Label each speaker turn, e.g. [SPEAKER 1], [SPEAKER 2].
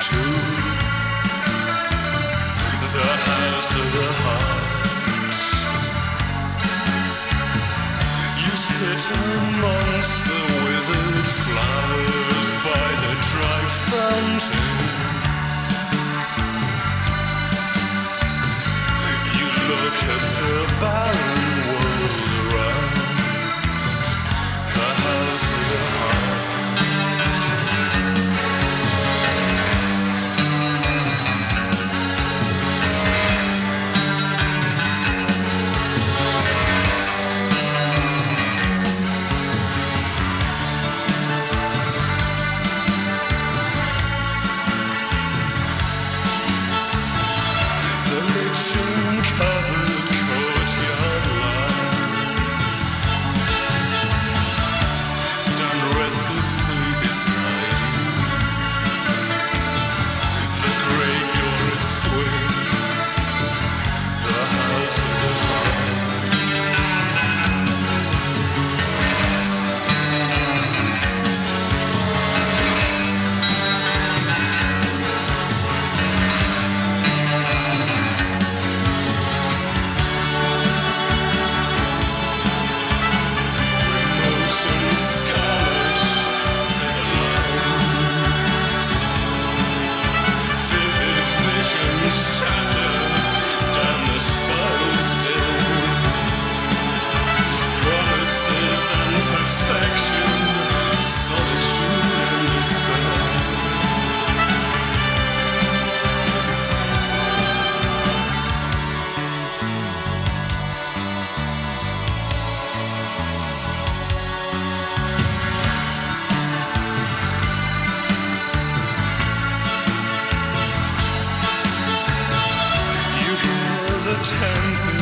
[SPEAKER 1] into the house of the heart. You sit amongst the withered flowers by the dry fountains. You look at the barren. temper